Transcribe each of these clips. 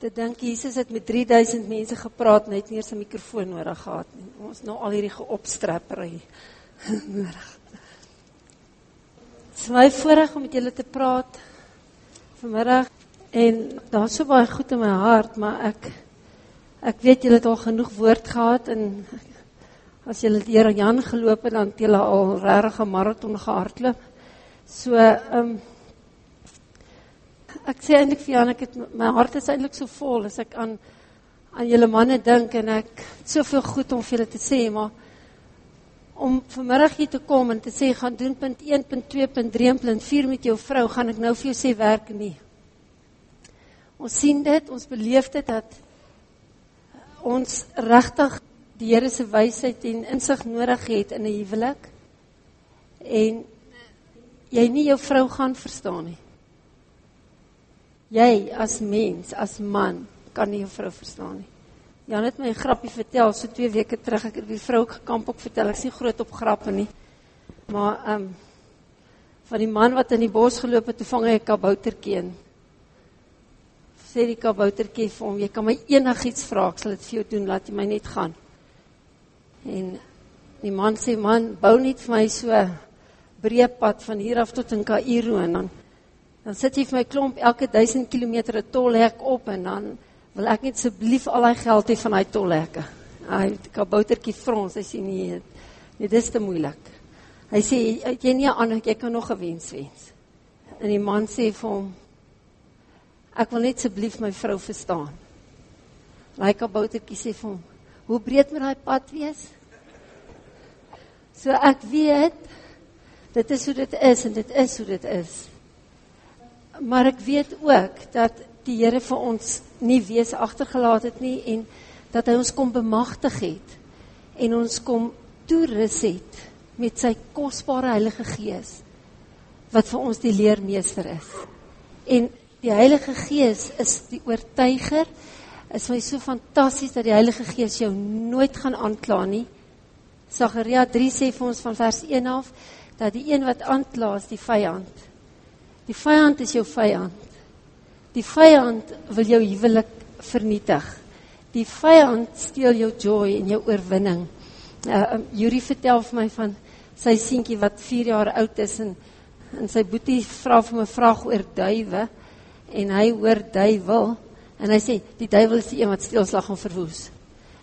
te dink Jesus het met 3000 mense gepraat net nie eens 'n mikrofoon nodig gehad nie. Ons nou al hierdie geopstrappery nodig. Dit is my voorreg om met julle te praat vanmiddag en daar's so baie goed in my hart, maar ek ek weet julle het al genoeg woord gehad en as julle Here Jan geloop het dan het julle al regtig 'n maraton gehardloop. So ehm um, ek sê eintlik vir Jan, ek het my hart is eintlik so vol as ek aan aan julle manne dink en ek soveel goed om vir julle te sê, maar om vanmiddag hier te kom en te sê gaan doen punt 1, punt 2, punt 3 en punt 4 met jou vrou, gaan ek nou vir jou sê werk nie. Ons sien dit, ons beleef dit dat ons regtig die Here se wysheid en insig nodig het in 'n huwelik en jy nie jou vrou gaan verstaan nie. Jy as mens, as man, kan nie jou vrou verstaan nie. Jan het my 'n grappie vertel so 2 weke terug. Ek het die vrou gekamp ook vertel. Ek sien groot op grappe nie. Maar ehm um, van die man wat in die bos geloop het, toe vang hy 'n kaboutertjie in. Sê die kaboutertjie vir hom, jy kan my enigiets vra, ek sal dit vir jou doen, laat jy my net gaan. En die man sê, man, bou net vir my so breë pad van hier af tot in Kaïro en dan dan sit jy vir my klomp elke 1000 km 'n tolhek op en dan wil ek net asseblief al daai geld hê van daai tolhekke. Hy kaboutertjie frons, hy sê nee, nee, dis te moeilik. Hy sê jy nie aan jy kan nog 'n wens wens. En die man sê vir hom ek wil net asseblief my vrou verstaan. Daai kaboutertjie sê vir hom, hoe breed moet daai pad wees? So ek weet dit is hoe dit is en dit is hoe dit is maar ek weet ook dat die Here vir ons nie wees agtergelaat het nie en dat hy ons kom bemagtig het en ons kom toerus het met sy kosbare Heilige Gees wat vir ons die leermeester is. En die Heilige Gees is die oortuiger. Is my so fantasties dat die Heilige Gees jou nooit gaan aankla nie. Sagaria 3 sê vir ons van vers 1 af dat die een wat aankla is die vyand. Die vyand is jou vyand. Die vyand wil jou huwelik vernietig. Die vyand steel jou joy en jou oorwinning. Uh Yuri vertel vir my van sy seentjie wat 4 jaar oud is en en sy boetie vra vir my vraag oor duwe en hy hoor duiwel en hy sê die duiwel is die een wat steelslag gaan verwoes.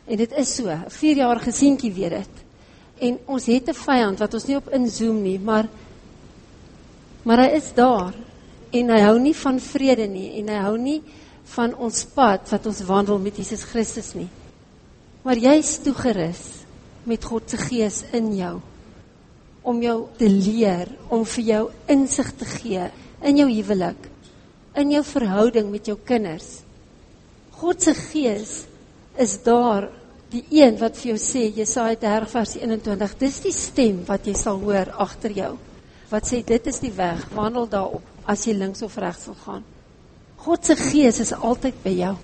En dit is so. 'n 4 jarige seentjie weet dit. En ons het 'n vyand wat ons nie op inzoom nie, maar Maar hy is daar en hy hou nie van vrede nie en hy hou nie van ons pad wat ons wandel met Jesus Christus nie. Maar jy is toegerus met God se gees in jou om jou te leer, om vir jou insig te gee in jou huwelik, in jou verhouding met jou kinders. God se gees is daar die een wat vir jou sê Jesaja 30 vers 21 dis die stem wat jy sal hoor agter jou wat sê dit is die weg, wandel daarop as jy links of regs wil gaan. God se gees is altyd by jou.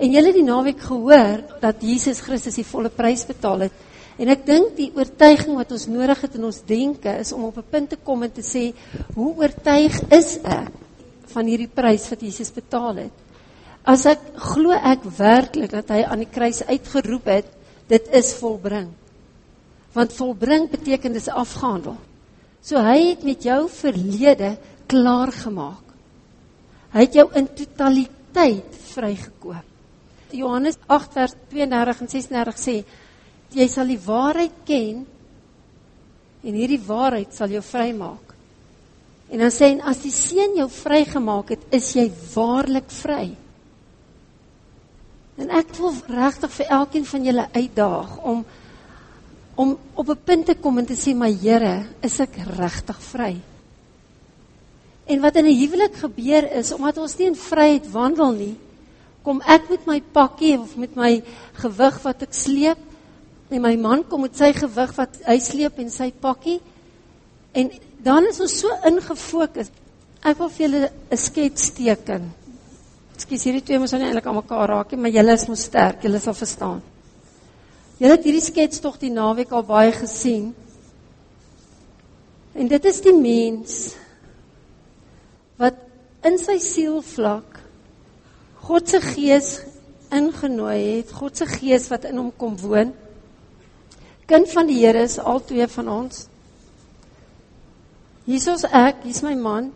En julle die naweek gehoor dat Jesus Christus die volle prys betaal het. En ek dink die oortuiging wat ons nodig het in ons denke is om op 'n punt te kom en te sê, hoe oortuig is ek van hierdie prys wat Jesus betaal het? As ek glo ek werklik dat hy aan die kruis uitgeroep het, dit is volbring. Want volbring beteken dis afgehandel. So hy het met jou verlede klaar gemaak. Hy het jou in totaliteit vrygekoop. Johannes 8 vers 32 en 36 sê jy sal die waarheid ken en hierdie waarheid sal jou vrymaak. En dan sê en as die seun jou vrygemaak het, is jy waarlik vry. En ek wil regtig vir elkeen van julle uitdaag om om op 'n punt te kom en te sê my Here, is ek regtig vry? En wat in 'n huwelik gebeur is omdat ons nie in vryheid wandel nie, kom ek met my pakkie of met my gewig wat ek sleep en my man kom met sy gewig wat hy sleep en sy pakkie en dan is ons so ingefokus. Ek wil vir julle 'n skets teken. Ekskuus, hierdie twee moet nou eintlik aan mekaar raak, maar julle is mos sterk, julle sal verstaan. Julle het hierdie skets tog die naweek al baie gesien. En dit is die mens wat in sy siel vlak God se gees ingenooi het, God se gees wat in hom kom woon. Kind van die Here is al twee van ons. Jesus ek, hier's my man.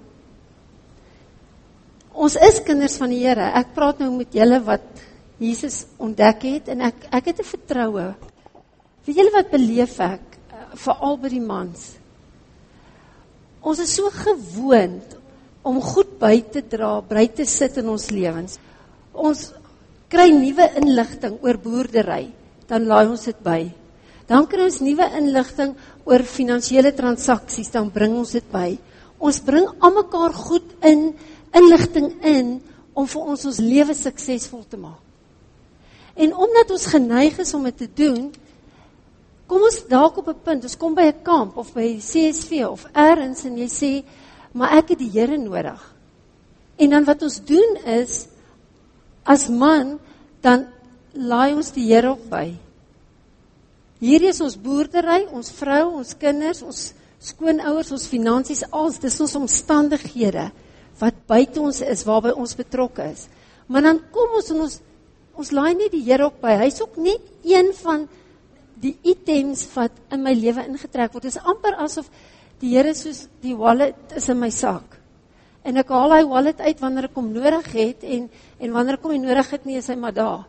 Ons is kinders van die Here. Ek praat nou met julle wat Jesus ontdek het en ek ek het 'n vertroue. Weet julle wat beleef ek uh, veral by die mans? Ons is so gewoond om goed by te dra, by te sit in ons lewens. Ons kry nuwe inligting oor boerdery, dan laai ons dit by. Dan kry ons nuwe inligting oor finansiële transaksies, dan bring ons dit by. Ons bring almekaar goed in inligting in om vir ons ons lewe suksesvol te maak. En omdat ons geneig is om dit te doen, kom ons dalk op 'n punt, ons kom by 'n kamp of by CSV of elders en jy sê, "Maar ek het die Here nodig." En dan wat ons doen is as man dan laai ons die Here op by. Hierdie is ons boerdery, ons vrou, ons kinders, ons skoonouers, ons finansies, alles, dis ons omstandighede wat buite ons is, waarby ons betrokke is. Maar dan kom ons en ons ons laai nie die Here op by. Hy's ook net een van die items wat in my lewe ingetrek word. Dit is amper asof die Here soos die wallet is in my sak. En ek haal hy wallet uit wanneer ek hom nodig het en en wanneer ek hom nie nodig het nie, is hy maar daar.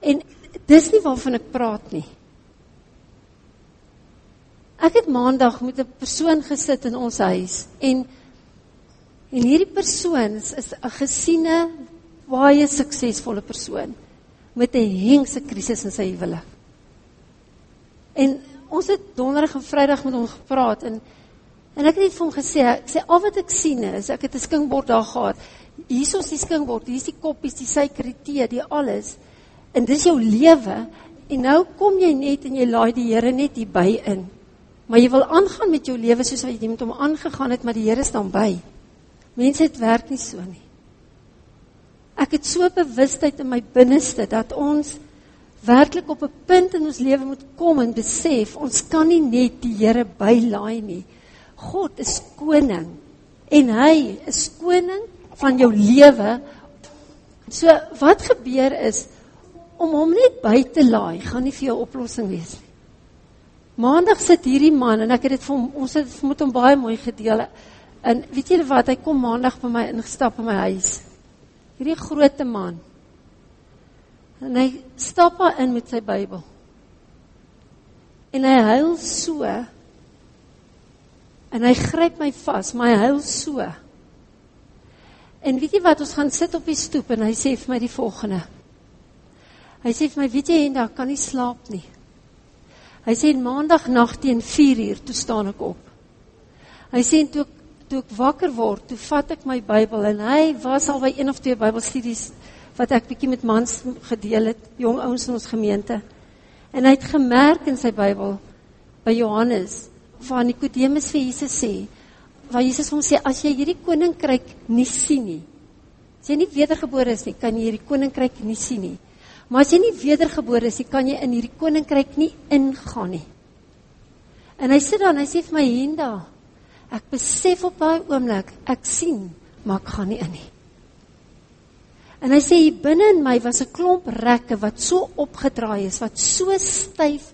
En dis nie waarvan ek praat nie. Ek het maandag met 'n persoon gesit in ons huis en En hierdie persoon is 'n gesiene baie suksesvolle persoon met 'n hengse krisis in sy huwelik. En ons het donderdag en vrydag met hom gepraat en en ek het net vir hom gesê, ek sê al wat ek sien is ek het 'n skinkbord daar gehad. Hier is die skinkbord, hier is die koppies, die suiker, die tee, die alles. En dis jou lewe en nou kom jy net en jy laai die Here net hier by in. Maar jy wil aangaan met jou lewe soos wat jy met hom aangegaan het, maar die Here staan by. Mense het werk nie so nie. Ek het so bewustheid in my binneste dat ons werklik op 'n punt in ons lewe moet kom en besef ons kan nie net die Here bylaai nie. God is koning en hy is koning van jou lewe. So wat gebeur is om hom net by te laai gaan nie vir jou oplossing wees nie. Maandag sit hierdie man en ek het dit vir hom ons het met hom baie mooi gedeel. En weet jy wat, hy kom maandag by my ingestap in my huis. Hierdie groote man. En hy stap maar in met sy Bybel. En hy huil so. En hy gryp my vas, maar hy huil so. En weet jy wat, ons gaan sit op die stoep en hy sê vir my die volgende. Hy sê vir my, weet jy, en daar kan nie slaap nie. Hy sê maandag nag teen 4 uur toe staan ek op. Hy sê toe ek toe ek wakker word, toe vat ek my Bybel en hy was al by een of twee Bybelstudies wat ek bietjie met mans gedeel het, jong ouens in ons gemeente. En hy het gemerk in sy Bybel by Johannes waar Nikodemus vir Jesus sê, waar Jesus hom sê as jy hierdie koninkryk nie sien nie, as jy nie wedergebore is nie, kan jy hierdie koninkryk nie sien nie. Maar as jy nie wedergebore is nie, kan jy in hierdie koninkryk nie ingaan nie. En hy sê dan, hy sê vir my Henda, Ek besef op daai oomblik, ek sien, maar ek gaan nie in nie. En hy sê hier binne in my was 'n klomp rekke wat so opgedraai is, wat so styf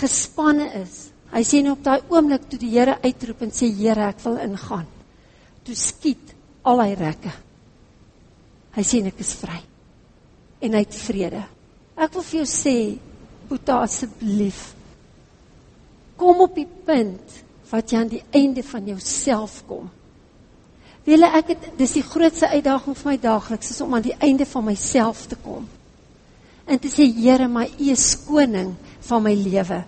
gespanne is. Hy sê nou op daai oomblik toe die Here uitroep en sê Here, ek wil ingaan. Toe skiet al hy rekke. Hy sê ek is vry. En hy het vrede. Ek wil vir jou sê, Boeta asseblief. Kom op die punt wat jy aan die einde van jouself kom. Wiele ek het dis die grootste uitdaging vir my daagliks is om aan die einde van myself te kom. En te sê Here, my U is koning van my lewe.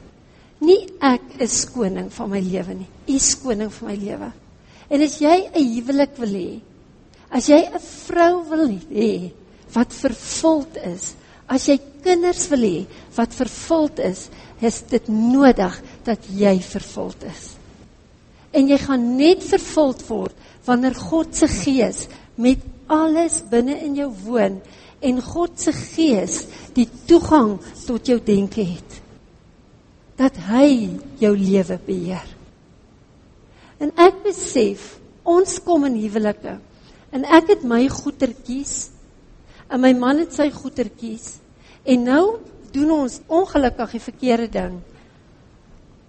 Nie ek is koning van my lewe nie. U is koning van my lewe. En as jy 'n huwelik wil hê, as jy 'n vrou wil hê wat vervuld is, as jy kinders wil hê wat vervuld is, is dit nodig dat jy vervuld is en jy gaan net vervuld word wanneer God se gees met alles binne in jou woon en God se gees die toegang tot jou denke het. Dat hy jou lewe beheer. En ek besef ons kom in huwelike. En ek het my goetertjies En my man het sy goedertjies en nou doen ons ongelukkig die verkeerde ding.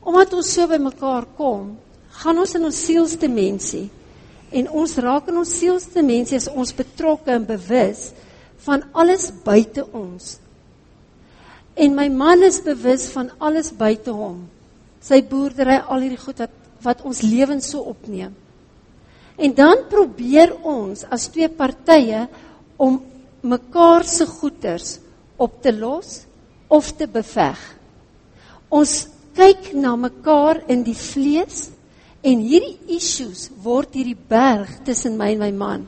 Omdat ons so by mekaar kom, gaan ons in ons sielsdimensie en ons raak in ons sielsdimensie as ons betrokke en bewus van alles buite ons. En my man is bewus van alles buite hom. Sy boerdery, al hierdie goed wat wat ons lewens so opneem. En dan probeer ons as twee partye om mekaar se goeders op te los of te beveg. Ons kyk na mekaar in die vlees en hierdie issues word hierdie berg tussen my en my man.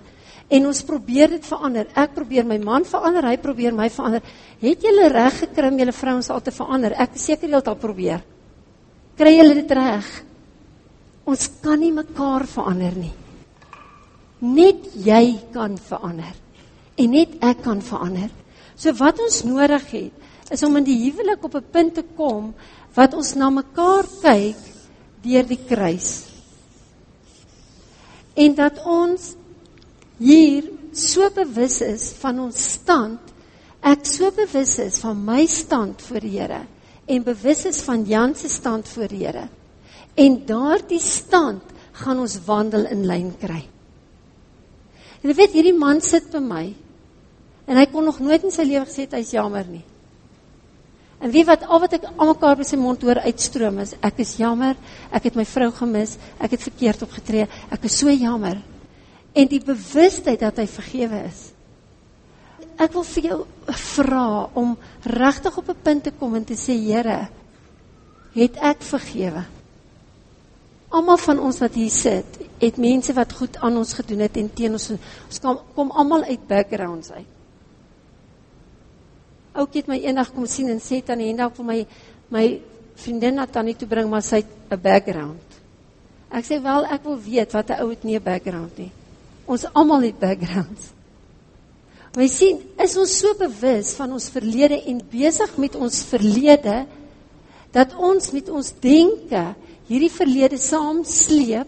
En ons probeer dit verander. Ek probeer my man verander, hy probeer my verander. Het julle reg gekry om julle vrouens al te verander? Ek seker julle het al probeer. Kry julle dit reg? Ons kan nie mekaar verander nie. Net jy kan verander. En net ek kan verander. So wat ons nodig het is om in die huwelik op 'n punt te kom wat ons na mekaar kyk deur die kruis. En dat ons hier so bewus is van ons stand, ek so bewus is van my stand voor die Here en bewus is van Jan se stand voor die Here. En daardie stand gaan ons wandel in lyn kry. En jy weet hierdie man sit by my en hy kon nog nooit in sy lewe gesê hy's jammer nie. En wie wat al wat ek almekaar by sy mond hoor uitstroom is, ek is jammer, ek het my vrou gemis, ek het verkeerd opgetree, ek is so jammer. En die bewustheid dat hy vergewe is. Ek wil vir jou vra om regtig op 'n punt te kom en te sê, Here, het ek vergewe? Almal van ons wat hier sit, het mense wat goed aan ons gedoen het en teen ons ons kom, kom almal uit backgrounds uit oukie het my eendag kom sien en sê tannie Henda vir my my vriendin na tannie toe bring maar sy het 'n background. Ek sê wel ek wil weet wat 'n ou het nie 'n background nie. Ons almal het backgrounds. Jy sien, is ons so bewus van ons verlede en besig met ons verlede dat ons met ons denke hierdie verlede saam sleep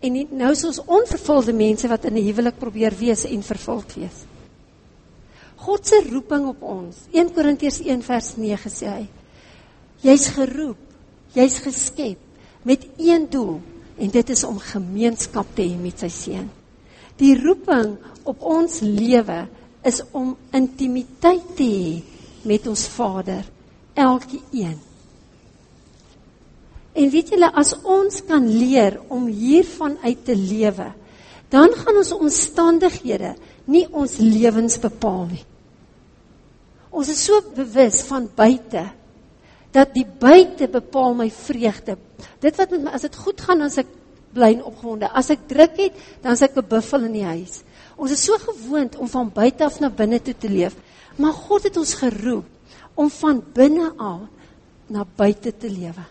en nou is ons onvervulde mense wat in 'n huwelik probeer wees en vervuld wees. God se roeping op ons. 1 Korintiërs 1 vers 9 sê hy: Jy's geroep, jy's geskep met een doel en dit is om gemeenskap te hê met sy seun. Die roeping op ons lewe is om intimiteit te hê met ons Vader, elkeen. En weet julle as ons kan leer om hiervan uit te lewe, dan gaan ons omstandighede nie ons lewens bepaal nie. Ons is so bewus van buite dat die buite bepaal my vreugde. Dit wat met my as dit goed gaan, dan as ek bly en opgewonde. As ek druk het, dan as ek 'n buffel in die huis. Ons is so gewoond om van buite af na binne toe te leef, maar God het ons geroep om van binne af na buite te lewe.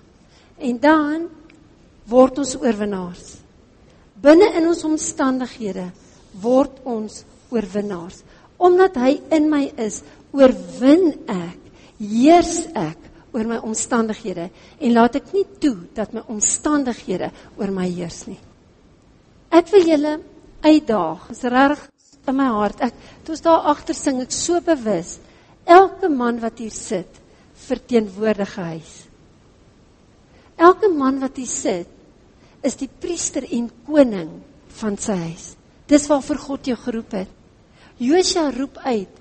En dan word ons oorwinnaars. Binne in ons omstandighede word ons oorwinnaars. Omdat hy in my is, oorwin ek, heers ek oor my omstandighede en laat ek nie toe dat my omstandighede oor my heers nie. Ek wil julle uitdaag. Is reg in my hart. Ek toe ons daar agter sing, ek so bewus. Elke man wat hier sit, verteenwoordig huis. Elke man wat hier sit, is die priester en koning van sy huis. Dis waarvoor God jou geroep het. Josua roep uit,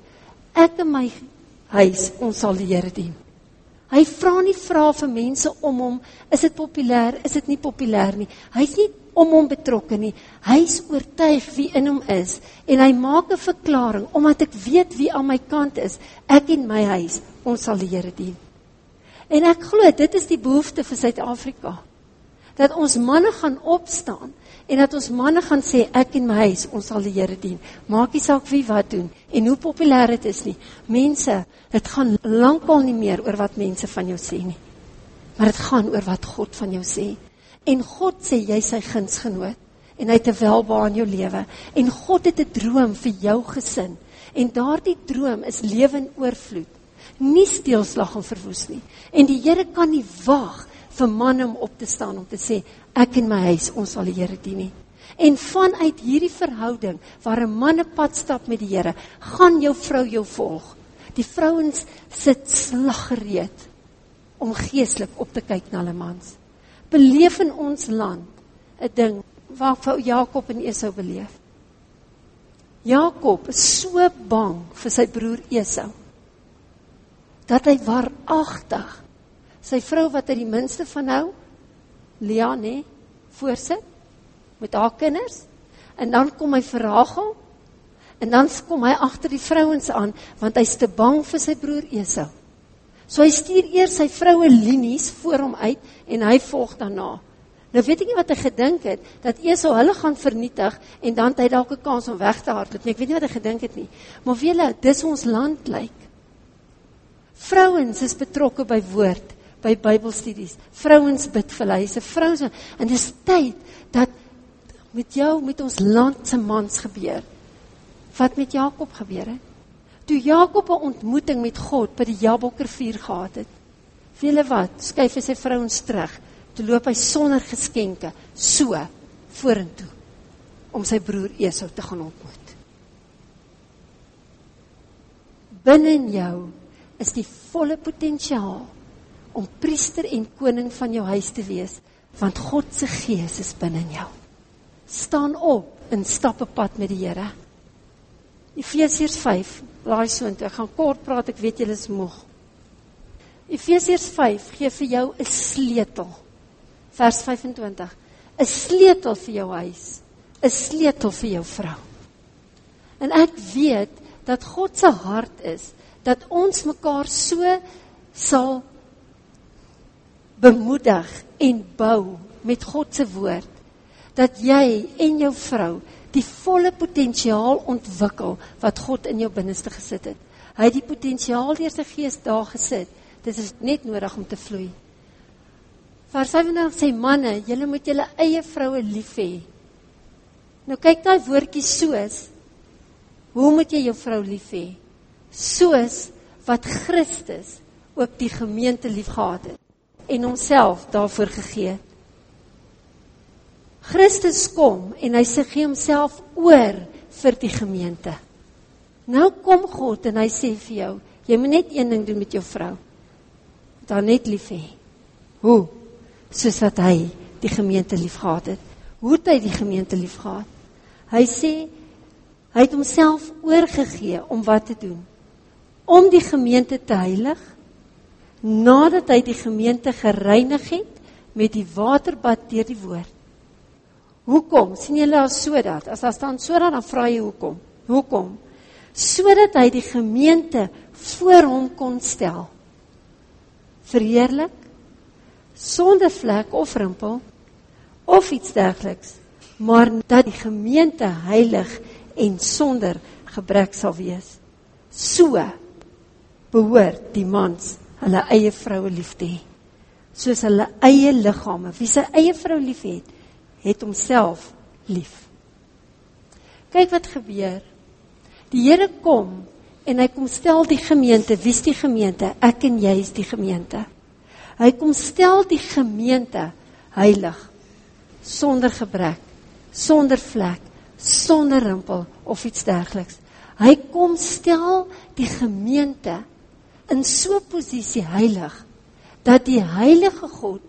ek en my huis ons sal die Here dien. Hy vra nie vra vir mense om hom, is dit populêr, is dit nie populêr nie. Hy's nie om hom betrokke nie. Hy's oortuig wie in hom is en hy maak 'n verklaring omdat ek weet wie aan my kant is. Ek en my huis, ons sal die Here dien. En ek glo dit is die behoefte vir Suid-Afrika. Dat ons manne gaan opstaan en dat ons manne gaan sê ek en my huis ons sal die Here dien. Maak nie saak wie wat doen en hoe populêr dit is nie. Mense, dit gaan lankal nie meer oor wat mense van jou sê nie. Maar dit gaan oor wat God van jou sê. En God sê jy sy gunsgenoot en hy het 'n welbehae in jou lewe en God het 'n droom vir jou gesin. En daardie droom is lewe in oorvloed. Nie steelslag en verwoes nie. En die Here kan nie wag vir manne om op te staan om te sê ek en my huis ons sal die Here dien nie. En vanuit hierdie verhouding waar 'n man 'n pad stap met die Here, gaan jou vrou jou volg. Die vrouens sit slaggereed om geestelik op te kyk na hulle mans. Beleef in ons land 'n ding wat vir Jakob en Esau beleef. Jakob is so bang vir sy broer Esau dat hy waaragtig sy vrou wat hy die minste van hou, Lea nê, voorsit met haar kinders en dan kom hy vir Rachel en dan kom hy agter die vrouens aan want hy's te bang vir sy broer Esau. So hy stuur eers sy vroue linies voor hom uit en hy volg daarna. Nou weet ek nie wat hy gedink het dat Esau hulle gaan vernietig en dan het hy dalk 'n kans om weg te hardloop nie. Ek weet nie wat hy gedink het nie. Maar weet julle, dis ons land lyk. Vrouens is betrokke by woord, by Bybelstudies. Vrouens bid vir hulle. Hy's 'n vrou so en dis tyd dat met jou met ons land se mans gebeur. Wat met Jakob gebeur het? Toe Jakob 'n ontmoeting met God by die Jabokrivier gehad het. Wiele wat, skuif hy sy vrouens terug. Toe loop hy sonder geskenke so vorentoe om sy broer Esau te gaan ontmoet. Binne in jou is die volle potensiaal om priester en koning van jou huis te wees, want God se gees is binne in jou staan op en stap 'n pad met die Here. Efesiërs 5, laai so intoe. Ek gaan kort praat, ek weet julle is moeg. Efesiërs 5 gee vir jou 'n sleutel. Vers 25. 'n Sleutel vir jou huis, 'n sleutel vir jou vrou. En ek weet dat God se hart is dat ons mekaar so sal bemoedig en bou met God se woord dat jy en jou vrou die volle potensiaal ontwikkel wat God in jou binneste gesit het. Hy het die potensiaal deur sy gees daar gesit. Dit is net nodig om te vloei. Vers 35 sê manne, julle moet julle eie vroue lief hê. Nou kyk daai woordjie soos. Hoe moet jy jou vrou lief hê? Soos wat Christus ook die gemeente liefgehad het en homself daarvoor gegee het. Christus kom en hy sê gee homself oor vir die gemeente. Nou kom God en hy sê vir jou, jy moet net een ding doen met jou vrou. Dan net lief hê. Hoe? Soos wat hy die gemeente liefgehad het. Hoe het hy die gemeente liefgehad? Hy sê hy het homself oorgegee om wat te doen? Om die gemeente te heilig nadat hy die gemeente gereinig het met die waterbad deur die woord. Hoekom? sien julle as sodat as daar staan sodat dan vra jy hoekom? Hoekom? Sodat hy die gemeente voor hom kon stel. Verheerlik sonder vlek of rimpel of iets dergeliks, maar dat die gemeente heilig en sonder gebrek sal wees. So behoort die mans hulle eie vroue lief te hê soos hulle eie liggame. Wie sy eie vrou liefhet, het homself lief. Kyk wat gebeur. Die Here kom en hy kom stel die gemeente, wie's die gemeente? Ek en jy is die gemeente. Hy kom stel die gemeente heilig, sonder gebrek, sonder vlek, sonder rimpel of iets dergeliks. Hy kom stel die gemeente in so 'n posisie heilig dat die heilige God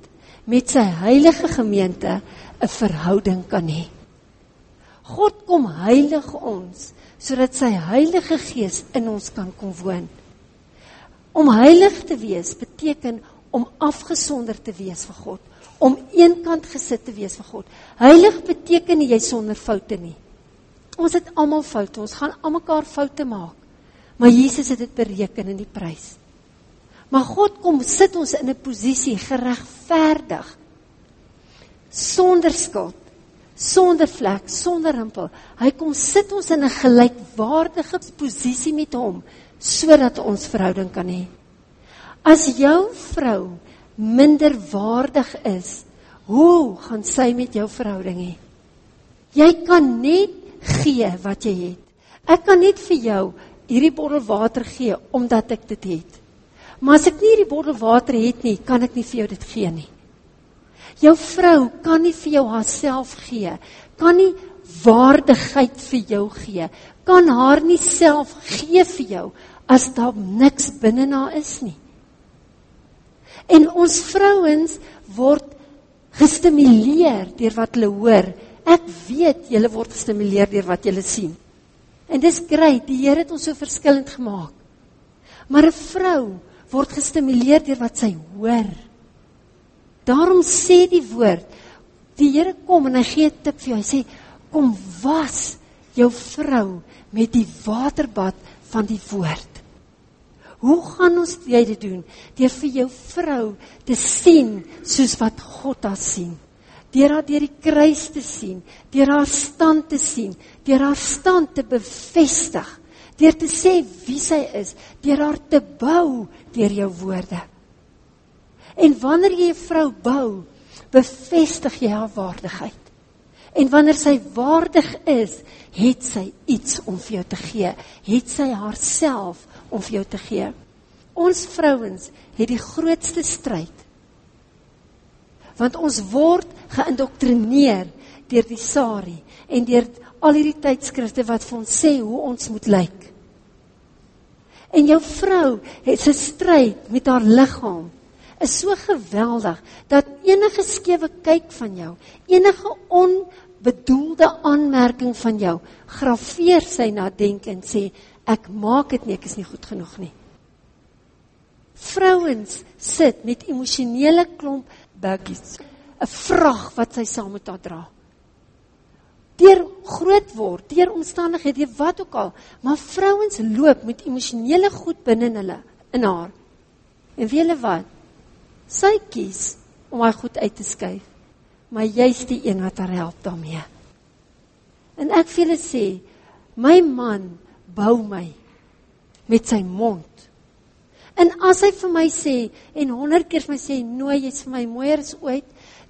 met sy heilige gemeente 'n verhouding kan hê. God kom heilig ons sodat sy Heilige Gees in ons kan kom woon. Om heilig te wees beteken om afgesonder te wees vir God, om eenkant gesit te wees vir God. Heilig beteken nie jy sonder foute nie. Ons het almal foute, ons gaan almekaar foute maak. Maar Jesus het dit bereken in die prys. Maar God kom sit ons in 'n posisie geregverdig sonder skuld, sonder vlek, sonder rimpel. Hy kom sit ons in 'n gelykwaardige posisie met hom sodat ons verhouding kan hê. As jou vrou minder waardig is, hoe gaan sy met jou verhouding hê? Jy kan net gee wat jy het. Ek kan net vir jou hierdie bottel water gee omdat ek dit het. Maar as ek nie hierdie bottel water het nie, kan ek nie vir jou dit gee nie. Jou vrou kan nie vir jou haarself gee, kan nie waardigheid vir jou gee, kan haar nie self gee vir jou as daar niks binne na is nie. En ons vrouens word gestimuleer deur wat hulle hoor. Ek weet julle word gestimuleer deur wat julle sien. En dis grait, die Here het ons so verskillend gemaak. Maar 'n vrou word gestimuleer deur wat sy hoor. Daarom sê die woord, die Here kom en hy gee 'n tip vir jou. Hy sê kom was jou vrou met die waterbad van die woord. Hoe gaan ons dit doen? Deur vir jou vrou te sien soos wat God haar sien. Deur haar deur die kruis te sien, deur haar stand te sien, deur haar stand te bevestig, deur te sê wie sy is, deur haar te bou deur jou woorde. En wanneer jy 'n vrou bou, bevestig jy haar waardigheid. En wanneer sy waardig is, het sy iets om vir jou te gee. Het sy haarself om vir jou te gee. Ons vrouens het die grootste stryd. Want ons word geïndoktrineer deur die sari en deur al hierdie tydskrifte wat vir ons sê hoe ons moet lyk. En jou vrou het se stryd met haar liggaam is so geweldig dat enige skewe kyk van jou, enige onbedoelde aanmerking van jou, graweer sy na denk en sê ek maak dit nie, ek is nie goed genoeg nie. Vrouens sit met emosionele klomp buggies, 'n vrag wat sy saam met haar dra deur groot word, deur omstandighede, wat ook al, maar vrouens loop met emosionele goed binne in hulle in haar. En weet julle wat? Sy kies om haar goed uit te skuif. Maar jy's die een wat haar help daarmee. En ek vir julle sê, my man bou my met sy mond. En as hy vir my sê en 100 keer vir my sê, "Nooi jy's vir my mooier as ooit,"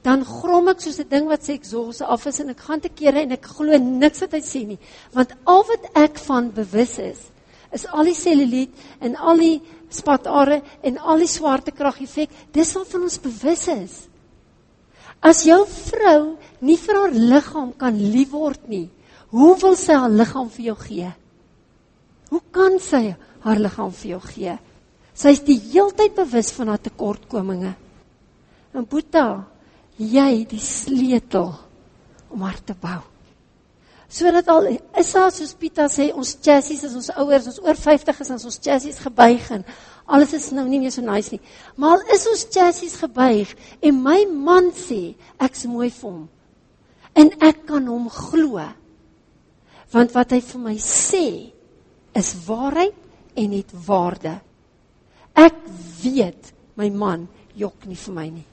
dan grom ek soos 'n ding wat sê ek sous af is en ek gaan te kere en ek glo niks wat hy sê nie. Want al wat ek van bewus is is al die seluliet en al die spatare en al die swaartekrag effek dis wat van ons bewus is. As jou vrou nie vir haar liggaam kan lief word nie hoe wil sy haar liggaam vir jou gee? Hoe kan sy haar liggaam vir jou gee? Sy is die heeltyd bewus van haar tekortkominge. En Boeta jy die sleutel om haar te bou. Sodat al is daar soos Pieter sê ons chassis is ons ouers, ons oor 50 is ons chassis gebuig en alles is nou nie meer so nice nie. Maar al is ons chassis gebuig en my man sê ek's mooi vir hom. En ek kan hom glo. Want wat hy vir my sê is waarheid en het waarde. Ek weet my man jok nie vir my nie.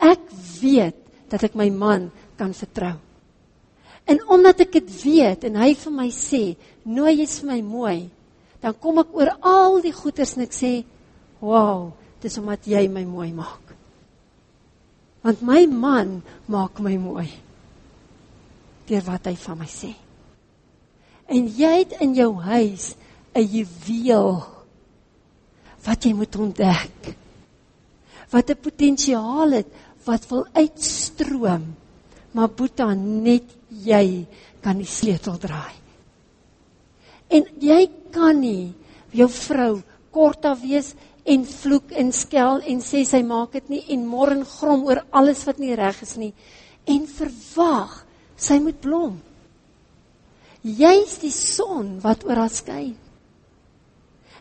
Ek weet dat ek my man kan vertrou. En omdat ek dit weet en hy vir my sê, "Nooi jy's vir my mooi," dan kom ek oor al die goeders en ek sê, "Wow, dis omdat jy my mooi maak." Want my man maak my mooi. Deur wat hy van my sê. En jy het in jou huis 'n juweel wat jy moet ontdek. Wat 'n potensiaal het wat wil uitstroom. Maar Boeta, net jy kan die sleutel draai. En jy kan nie jou vrou kort af wees en vloek en skel en sê sy maak dit nie en môre grom oor alles wat nie reg is nie en verwag sy moet blom. Jy's die son wat oor haar skyn.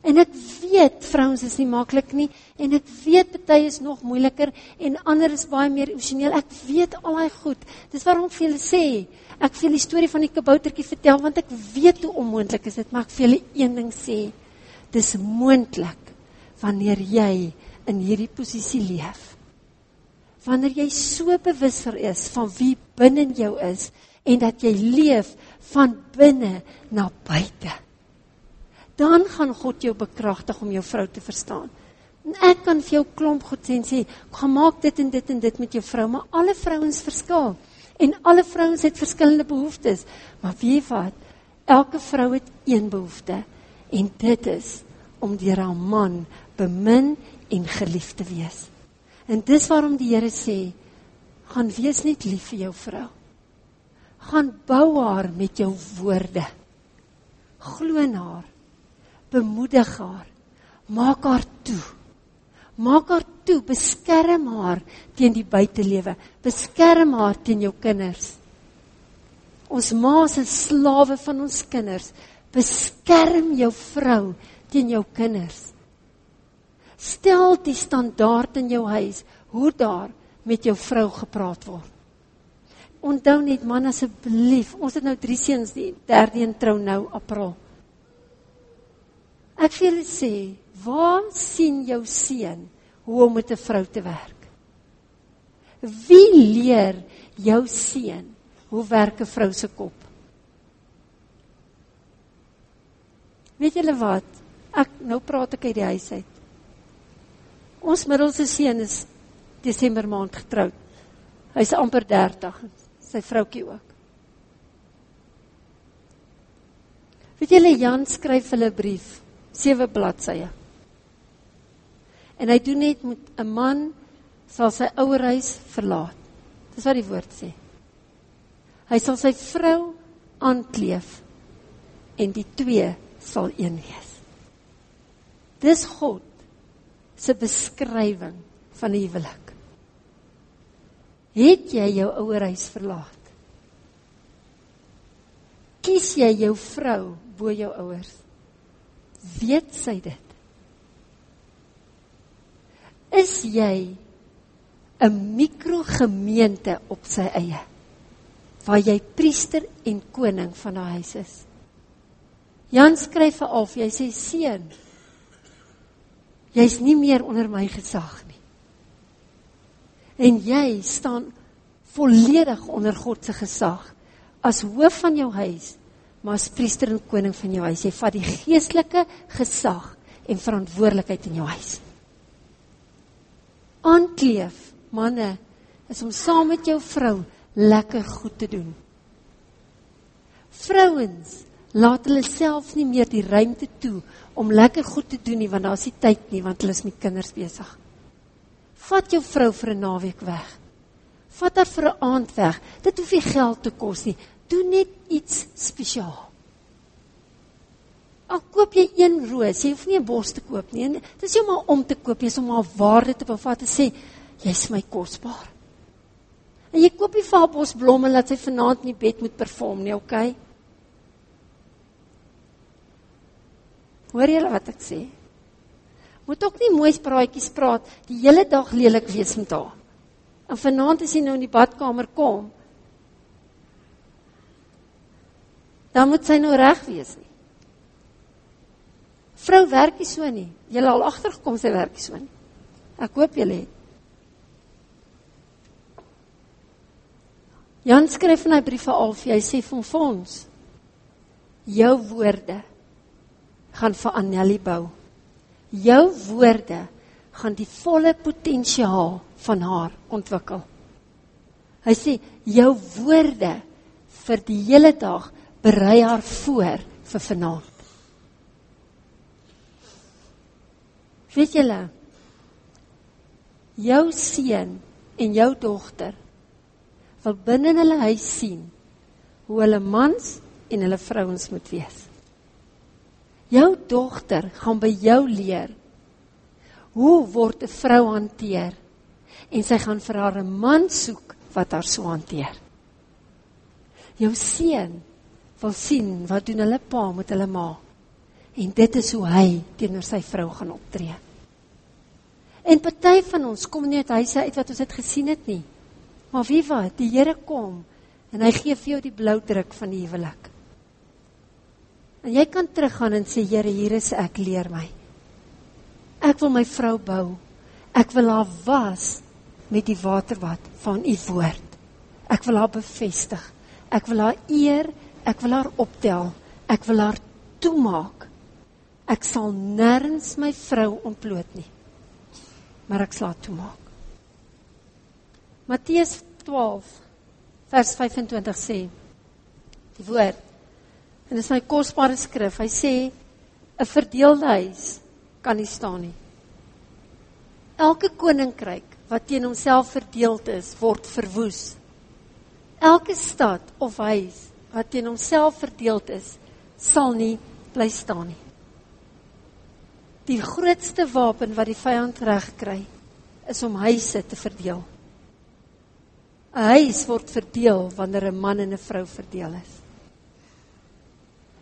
En ek weet vrouens is nie maklik nie en ek weet party is nog moeiliker en ander is baie meer emosioneel. Ek weet al daai goed. Dis waarom ek vir julle sê, ek vir die storie van die kaboutertjie vertel want ek weet hoe onmoontlik is dit, maar ek vir julle een ding sê. Dis moontlik wanneer jy in hierdie posisie leef. Wanneer jy so bewus vir is van wie binne jou is en dat jy leef van binne na buite dan gaan God jou bekragtig om jou vrou te verstaan. En ek kan vir jou klomp goed sê en sê, "Gaan maak dit en dit en dit met jou vrou," maar alle vrouens verskil en alle vrouens het verskillende behoeftes. Maar weet wat? Elke vrou het een behoefte en dit is om deur haar man bemin en geliefd te wees. En dis waarom die Here sê, gaan wees net lief vir jou vrou. Gaan bou haar met jou woorde. Glo in haar. Bemoedig haar. Maak haar toe. Maak haar toe, beskerm haar teen die buitelewe. Beskerm haar teen jou kinders. Ons ma's is slawe van ons kinders. Beskerm jou vrou teen jou kinders. Stel die standaard in jou huis hoe daar met jou vrou gepraat word. Onthou net man asseblief, ons het nou 3 seuns, die derde een trou nou April. Ek wil julle sê, waar sien jou seun hoe om met 'n vrou te werk? Wie leer jou seun hoe werk 'n vrou se kop? Weet julle wat? Ek nou praat ek uit die huis uit. Ons middelste seun is Desember maand getroud. Hy's amper 30, sy vroutjie ook. Weet julle Jan skryf hulle 'n brief, sewe bladsye. En hy doen net met 'n man sal sy ouer huis verlaat. Dis wat die woord sê. Hy sal sy vrou aankleef en die twee sal een wees. Dis God se beskrywing van huwelik. Het jy jou ouer huis verlaat? Kies jy jou vrou bo jou ouers? Weet sy dit? Is jy 'n mikrogemeente op sy eie waar jy priester en koning van haar huis is? Jan skryf vir Alf, hy sê seun, jy's nie meer onder my gesag nie. En jy staan volledig onder God se gesag as hoof van jou huis, maar as priester en koning van jou huis. Jy vat die geestelike gesag en verantwoordelikheid in jou huis aankleef, manne, is om saam met jou vrou lekker goed te doen. Vrouens, laat hulle self nie meer die ruimte toe om lekker goed te doen nie want daar's nie tyd nie want hulle is met kinders besig. Vat jou vrou vir 'n naweek weg. Vat haar vir 'n aand weg. Dit hoef nie geld te kos nie. Doen net iets spesiaal. Al koop jy een roos, jy hoef nie 'n bos te koop nie. Dit is jou maar om te koop, jy's om haar waarde te bevat en sê jy's my kosbaar. En jy koop nie vir haar bos blomme laat sy vanaand in die bed moet perform nie, okay? Hoor jy wat ek sê? Moet ook nie mooi praatjies praat die hele dag lelik wees met haar. En vanaand as jy nou in die badkamer kom, dan moet sy nou reg wees nie. Vrou werk nie so nie. Jy al agtergekom sy werk nie so nie. Ek hoop julle het. Jan skryf in hy brief vir Alfie, hy sê vir ons jou woorde gaan vir Anneli bou. Jou woorde gaan die volle potensiaal van haar ontwikkel. Hy sê jou woorde vir die hele dag berei haar voor vir vanaand. Weet julle? Jou seun en jou dogter wil binne hulle huis sien hoe hulle mans en hulle vrouens moet wees. Jou dogter gaan by jou leer hoe word 'n vrou hanteer en sy gaan vir haar 'n man soek wat haar so hanteer. Jou seun wil sien wat doen hulle pa met hulle ma. En dit is hoe hy teenoor sy vrou gaan optree. En party van ons kom nie uit huise uit wat ons het gesien het nie. Maar wie wat, die Here kom en hy gee vir jou die blou druk van die huwelik. En jy kan teruggaan en sê Here, hier is ek, leer my. Ek wil my vrou bou. Ek wil haar was met die waterbad van u woord. Ek wil haar bevestig. Ek wil haar eer, ek wil haar optel. Ek wil haar toemaak ek sal nêrens my vrou ontbloot nie. Maar ek sal toemaak. Matteus 12 vers 25 sê die woord en dit is my kosbare skrif. Hy sê 'n verdeelde huis kan nie staan nie. Elke koninkryk wat teen homself verdeeld is, word verwoes. Elke stad of huis wat teen homself verdeeld is, sal nie bly staan nie. Die grootste wapen wat die vyand reg kry, is om huise te verdeel. 'n Huis word verdeel wanneer 'n man en 'n vrou verdeel is.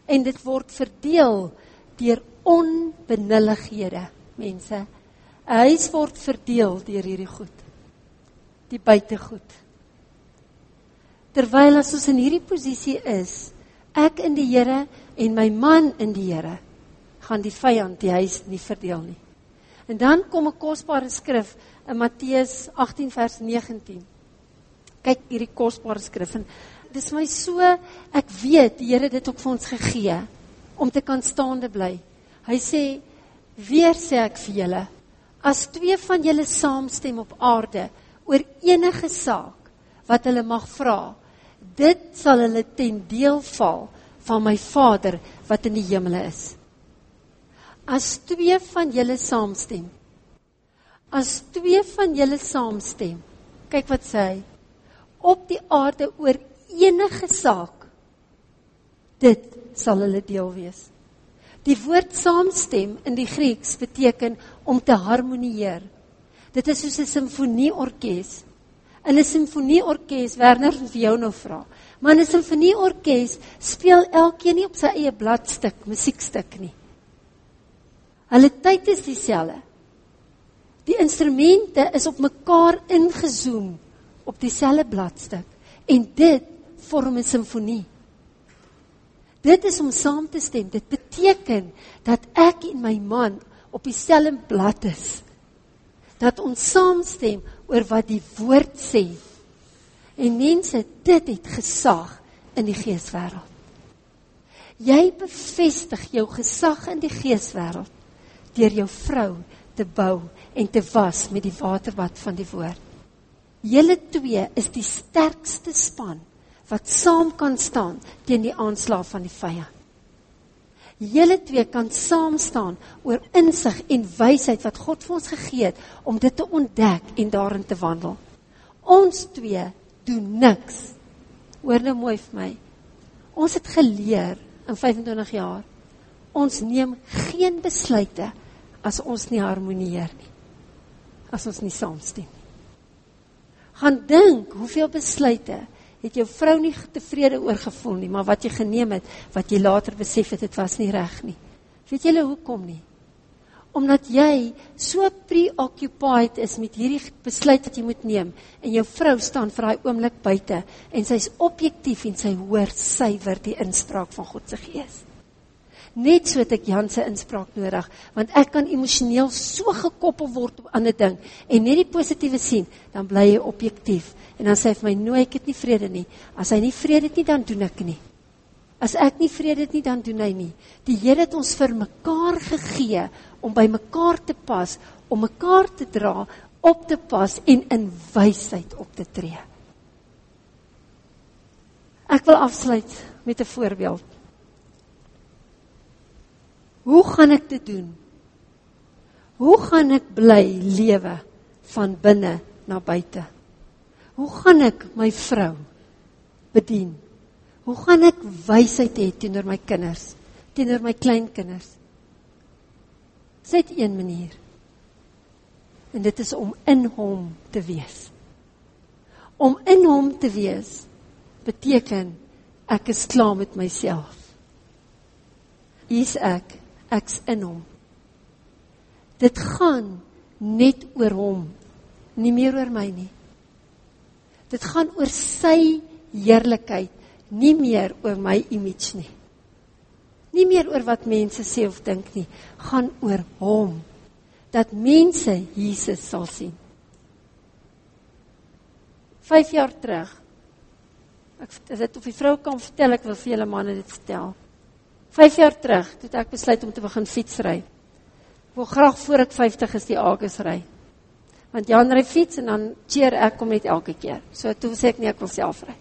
En dit word verdeel deur onbenullighede, mense. 'n Huis word verdeel deur hierdie goed. Die buitegoed. Terwyl as ons in hierdie posisie is, ek in die Here en my man in die Here, gaan die vyand die huis nie verdeel nie. En dan kom 'n kosbare skrif in Matteus 18 vers 19. Kyk hierdie kosbare skrif en dis my so ek weet die Here het dit ook vir ons gegee om te kan staande bly. Hy sê weer sê ek vir julle as twee van julle saamstem op aarde oor enige saak wat hulle mag vra dit sal hulle ten deel val van my Vader wat in die hemele is. As twee van julle saamstem as twee van julle saamstem kyk wat sê hy op die aarde oor enige saak dit sal hulle deel wees. Die woord saamstem in die Grieks beteken om te harmonieer. Dit is soos 'n simfonieorkes. In 'n simfonieorkes, Werner, vir jou nou vra. Maar in 'n simfonieorkes speel elkeen nie op sy eie bladstuk, musiekstuk nie. Hulle tyd is dieselfde. Die instrumente is op mekaar ingezoom op dieselfde bladstuk en dit vorm 'n simfonie. Dit is om saam te stem. Dit beteken dat ek en my man op dieselfde blad is. Dat ons saamstem oor wat die woord sê. En mense, dit het gesag in die geeswêreld. Jy bevestig jou gesag in die geeswêreld deur jou vrou te bou en te was met die waterbad van die woord. Julle twee is die sterkste span wat saam kan staan teen die aanslag van die vyand. Julle twee kan saam staan oor insig en wysheid wat God vir ons gegee het om dit te ontdek en daarin te wandel. Ons twee doen niks. Hoor nou mooi vir my. Ons het geleer in 25 jaar. Ons neem geen besluite as ons nie harmonieer nie. As ons nie saamstem nie. Gaan dink hoeveel besluite het jou vrou nie tevrede oor gevoel nie, maar wat jy geneem het, wat jy later besef het, het was nie reg nie. Weet julle hoekom nie? Omdat jy so preoccupied is met hierdie besluit wat jy moet neem en jou vrou staan vir daai oomblik buite en sy's objektief en sy hoor suiwer die inspraak van God se gees. Net so het ek Jan se inspraak nodig, want ek kan emosioneel so gekoppel word aan 'n ding en net die positiewe sien, dan bly jy objektief En dan sê hy vir my, "No, ek het nie vrede nie. As hy nie vrede het nie, dan doen ek nie. As ek nie vrede het nie, dan doen hy nie. Die Here het ons vir mekaar gegee om by mekaar te pas, om mekaar te dra, op te pas en in wysheid op te tree." Ek wil afsluit met 'n voorbeeld. Hoe gaan ek dit doen? Hoe gaan ek bly lewe van binne na buite? Hoe gaan ek my vrou bedien? Hoe gaan ek wysheid hê teenoor my kinders, teenoor my kleinkinders? Dit is een manier. En dit is om in hom te wees. Om in hom te wees beteken ek is klaar met myself. Hier's ek, ek's in hom. Dit gaan net oor hom, nie meer oor my nie. Dit gaan oor sy heerlikheid, nie meer oor my image nie. Nie meer oor wat mense sê of dink nie, gaan oor hom. Dat mense Jesus sal sien. 5 jaar terug. Ek dit of die vrou kan vertel, ek wil vir julle manne dit vertel. 5 jaar terug, toe ek besluit om te begin fietsry. Ek wil graag voor ek 50 is die Agus ry want Jan ry fiets en dan cheer ek kom net elke keer. So toe sê ek nee, ek wil self ry.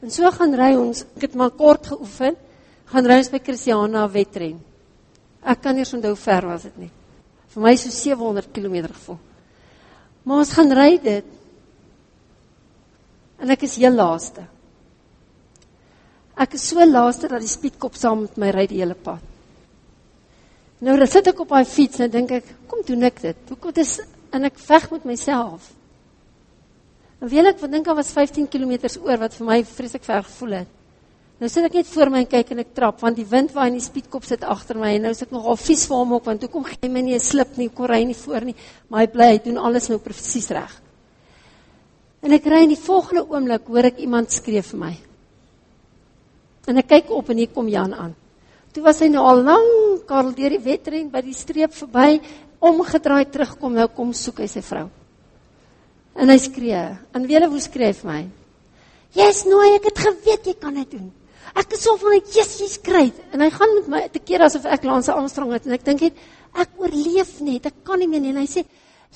En so gaan ry ons, ek het maar kort geoefen, gaan ry ons by Christiana wedren. Ek kan nie onthou ver was dit nie. Vir my so 700 km gevoel. Maar ons gaan dit. En ek is heel laaste. Ek is so laaste dat die speedkop saam met my ry die hele pad. Nou dan sit ek op daai fiets en dink ek, kom doen ek dit. Hoekom dis en ek veg met myself. En weet ek, wat dink ek was 15 km oor wat vir my vreeslik ver gevoel het. Nou sit ek net voor my en kyk en ek trap want die wind waai en die speedkop sit agter my en nou sit ek nogal vies vir hom op want toe kom hy my nie 'n slip nie, kom ry nie voor nie, maar hy bly, hy doen alles nou presies reg. En ek ry in die volgende oomblik hoor ek iemand skree vir my. En ek kyk op en hier kom Jan aan. Toe was hy nou al lank Karel deur die wedren by die streep verby, omgedraai terugkom, nou kom soek hy sy vrou. En hy skree. En weet jy hoe skree hy vir my? "Yes, nooi, ek het geweet jy kan dit doen." Ek is so van ek Jesus skryf en hy gaan met my te keer asof ek Lance Armstrong het en ek dink net ek oorleef net, ek kan nie meer nie en hy sê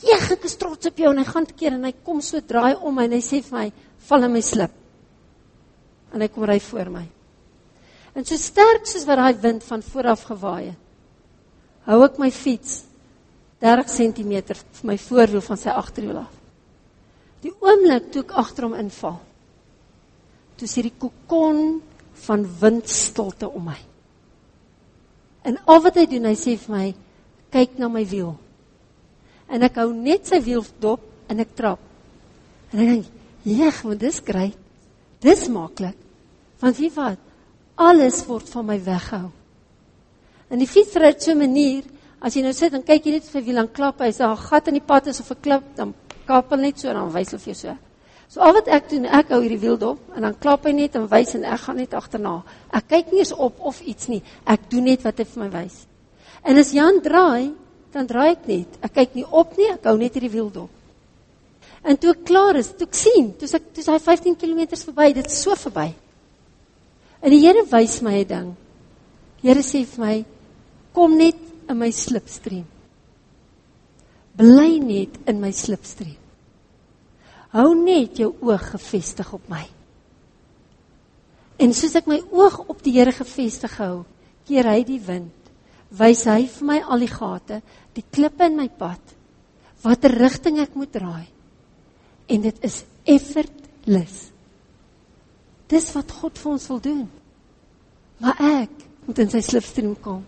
"Jeg, ek is trots op jou" en hy gaan te keer en hy kom so draai om en hy sê vir my "Val in my slip." En hy kom ry voor my. En so sterk soos wat daai wind van vooraf gewaai het, hou ek my fiets 30 cm vir my voorwiel van sy agterwiel af. Die oomblik toe ek agter hom inval, toe sien die kokon van windstilte om my. En al wat hy doen, hy sê vir my, kyk na my wiel. En ek hou net sy wiel dop en ek trap. En ek dink, "Jeg, want dis grait. Dis maklik." Want wie wat? Alles word van my weggehou. En die fiets ry so 'n manier, as jy nou sit en kyk jy net vir wiel aan klap, hy's 'n gat in die pad is of 'n klip, dan kapel net so en dan wys hulle vir jou so. So al wat ek doen, ek hou hierdie wiel dop en dan klap hy net en wys en ek gaan net agterna. Ek kyk nie eens op of iets nie. Ek doen net wat hy vir my wys. En as Jan draai, dan draai ek net. Ek kyk nie op nie, ek hou net hierdie wiel dop. En toe ek klaar is, toe ek sien, toe ek toe hy 15 km verby, dit so verby. En die Here wys my 'n ding. Here sê vir my, kom net in my slipstream. Bly net in my slipstream. Hou net jou oog gefestig op my. En soos ek my oog op die Here gefestig hou, keer hy die wind, wys hy vir my al die gate, die klippe in my pad, watter rigting ek moet draai. En dit is effortless. Dis wat God vir ons wil doen. Maar ek moet in sy slipstream kom.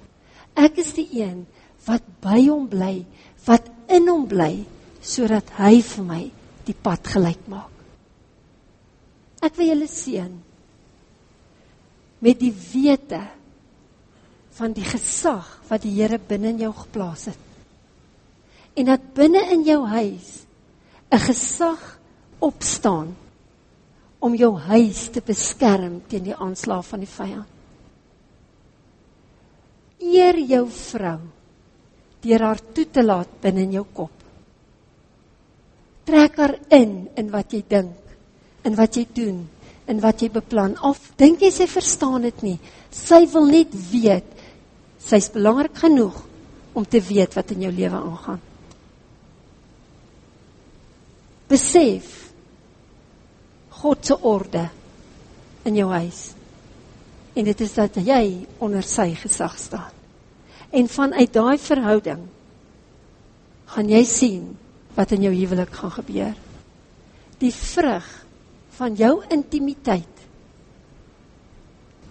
Ek is die een wat by hom bly, wat in hom bly sodat hy vir my die pad gelyk maak. Ek wil julle seën met die wete van die gesag wat die Here binne in jou geplaas het. En dat binne in jou huis 'n gesag opstaan om jou huis te beskerm teen die aanslae van die vyand. Eer jou vrou deur haar toe te laat binne in jou kop trek haar in in wat jy dink, in wat jy doen, in wat jy beplan. Of dink jy sy verstaan dit nie? Sy wil net weet sy's belangrik genoeg om te weet wat in jou lewe aangaan. Besef God se orde in jou huis. En dit is dat jy onder sy gesag staan. En vanuit daai verhouding gaan jy sien wat in jou huwelik gaan gebeur. Die vrug van jou intimiteit.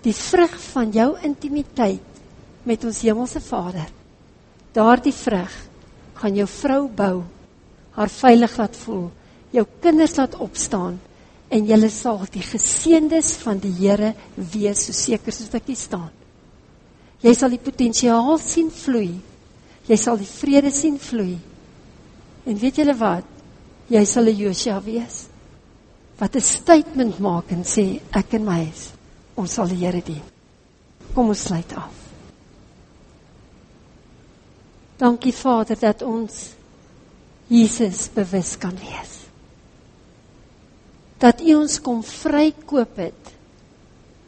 Die vrug van jou intimiteit met ons hemelse Vader. Daardie vrug gaan jou vrou bou, haar veilig laat voel, jou kinders laat opstaan en julle sal die geseëndes van die Here wees, so seker soos ek hier staan. Jy sal die potensiaal sien vloei. Jy sal die vrede sien vloei. En weet julle wat? Jy sal 'n Josia wees wat 'n statement maak en sê ek en my huis ons sal die Here dien. Kom ons sluit af. Dankie Vader dat ons Jesus bewus kan wees. Dat U ons kom vrykoop het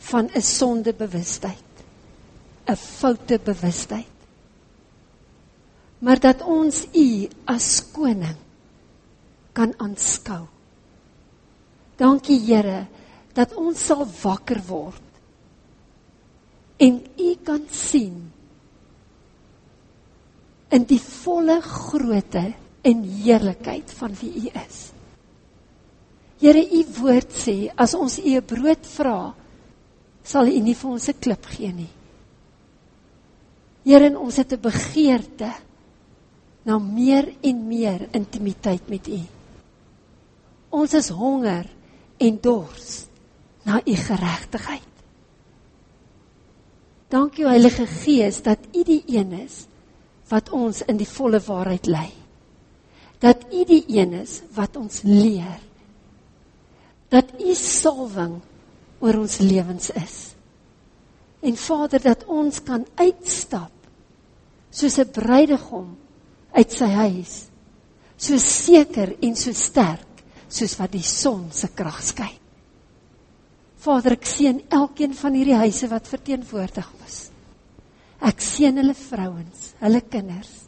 van 'n sondebewustheid, 'n foute bewustheid maar dat ons u as koning kan aanskou. Dankie Here dat ons sal wakker word en u kan sien in die volle grootte en heerlikheid van wie U is. Here, U woord sê as ons U 'n brood vra, sal U nie vir ons 'n klip gee nie. Here, ons het 'n begeerte na meer en meer intimiteit met U. Ons is honger en dors na U geregtigheid. Dankie Heilige Gees dat U die een is wat ons in die volle waarheid lei. Dat U die een is wat ons leer. Dat U salwing oor ons lewens is. En Vader dat ons kan uitstap soos 'n bruidegom uit sy huis. So seker en so sterk soos wat die son se krag skyn. Vader, ek seën elkeen van hierdie huise wat verteenwoordig was. Ek seën hulle vrouens, hulle kinders.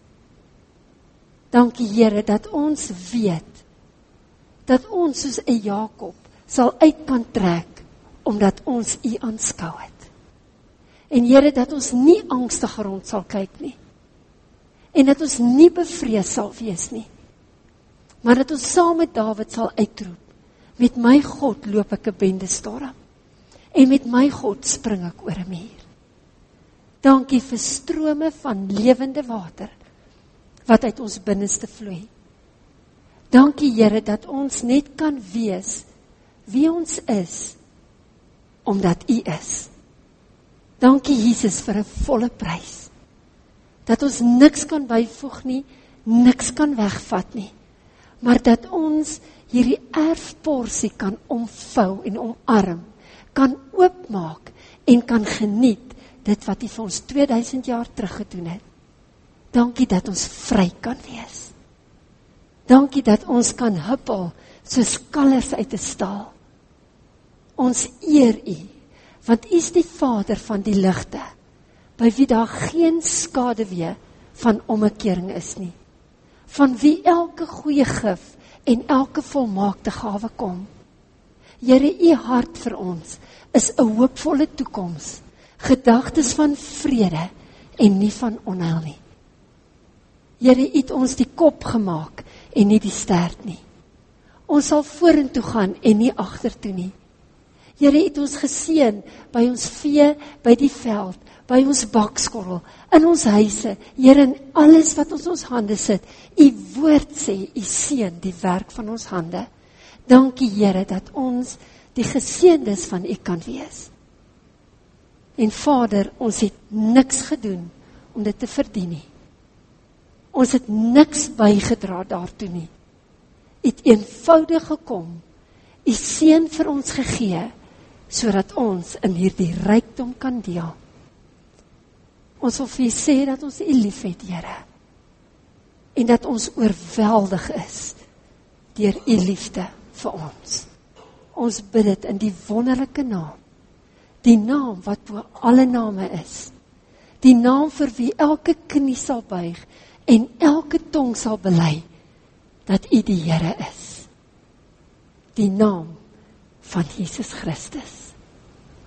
Dankie Here dat ons weet dat ons soos 'n Jakob sal uit kan trek omdat ons U aanskou het. En Here dat ons nie angstig rond sal kyk nie. En dat ons nie bevrees sal wees nie. Maar dat ons saam met Dawid sal uitroep: Met my God loop ek 'n bende storm en met my God spring ek oor 'n muur. Dankie vir strome van lewende water wat uit ons binneste vloei. Dankie Here dat ons net kan wees wie ons is omdat U is. Dankie Jesus vir 'n volle prys. Dat ons niks kan byvoeg nie, niks kan wegvat nie. Maar dat ons hierdie erfporsie kan omvou en omarm kan oopmaak en kan geniet dit wat hy vir ons 2000 jaar terug gedoen het. Dankie dat ons vry kan wees. Dankie dat ons kan huppel soos kalvers uit 'n stal. Ons eer U want U is die Vader van die ligte by wie daar geen skade weer van omkering is nie. Van wie elke goeie gif en elke volmaakte gawe kom. Here, U hart vir ons is 'n hoopvolle toekoms, gedagtes van vrede en nie van onheil nie. Here, U het ons die kop gemaak en nie die stert nie. Ons sal vorentoe gaan en nie agtertoe nie. Here, het ons geseën by ons vee, by die veld, by ons bakskorrel, in ons huise, Here, in alles wat ons ons hande sit. U woord sê, U seën die werk van ons hande. Dankie Here dat ons die geseëndes van U kan wees. En Vader, ons het niks gedoen om dit te verdien nie. Ons het niks bygedra daartoe nie. U het eenvoudig gekom, U seën vir ons gegee sodat ons in hierdie rykdom kan deel. Ons wil vir U sê dat ons U liefhet, Here. En dat ons oorweldig is deur U liefde vir ons. Ons bid dit in die wonderlike naam. Die naam wat bo alle name is. Die naam vir wie elke knie sal buig en elke tong sal bely dat U die Here is. Die naam van Jesus Christus.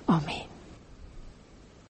Amen.